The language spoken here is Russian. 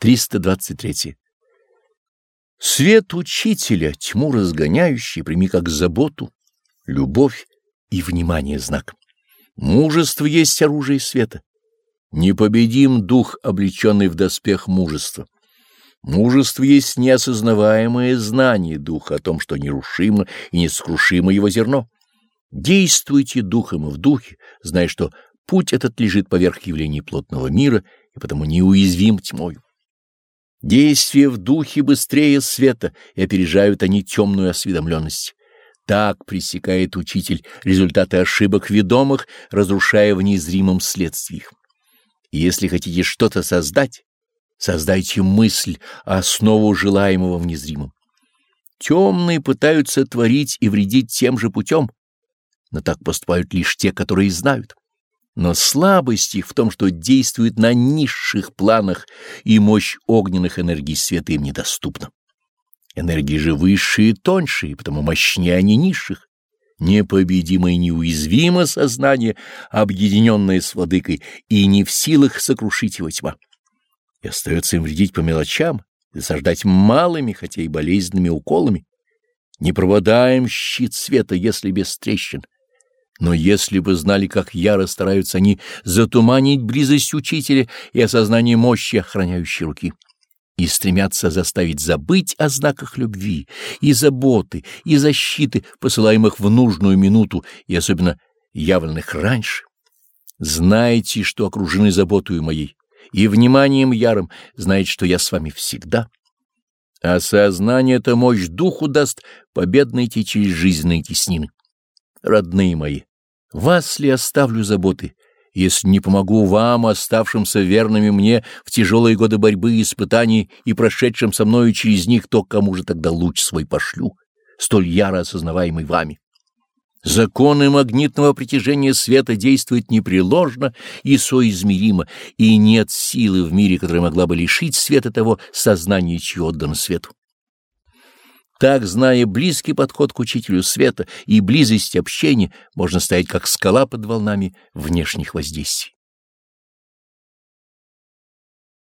323. Свет учителя, тьму разгоняющий, прими как заботу, любовь и внимание знак. Мужество есть оружие света. Непобедим дух, облеченный в доспех мужества. Мужество есть неосознаваемое знание духа о том, что нерушимо и нескрушимо его зерно. Действуйте духом и в духе, зная, что путь этот лежит поверх явлений плотного мира и потому неуязвим тьмою. Действия в духе быстрее света, и опережают они темную осведомленность. Так пресекает учитель результаты ошибок ведомых, разрушая в незримом следствии их. И если хотите что-то создать, создайте мысль, основу желаемого в незримом. Темные пытаются творить и вредить тем же путем, но так поступают лишь те, которые знают. Но слабость их в том, что действует на низших планах, и мощь огненных энергий света им недоступна. Энергии же высшие и тоньшие, потому мощнее они низших. Непобедимо и неуязвимо сознание, объединенное с владыкой, и не в силах сокрушить его тьма. И остается им вредить по мелочам, засаждать малыми, хотя и болезненными уколами. Не проводаем щит света, если без трещин. Но если бы знали, как яро стараются они затуманить близость учителя и осознание мощи охраняющей руки, и стремятся заставить забыть о знаках любви и заботы и защиты, посылаемых в нужную минуту и особенно явленных раньше, знайте, что окружены заботою моей и вниманием ярым, знаете, что я с вами всегда. А сознание это мощь духу даст победно идти через жизненные теснины. Родные мои, вас ли оставлю заботы, если не помогу вам, оставшимся верными мне в тяжелые годы борьбы и испытаний и прошедшим со мною через них, то кому же тогда луч свой пошлю, столь яро осознаваемый вами? Законы магнитного притяжения света действуют непреложно и соизмеримо, и нет силы в мире, которая могла бы лишить света того сознания, чье отдано свету. Так, зная близкий подход к учителю света и близость общения, можно стоять как скала под волнами внешних воздействий.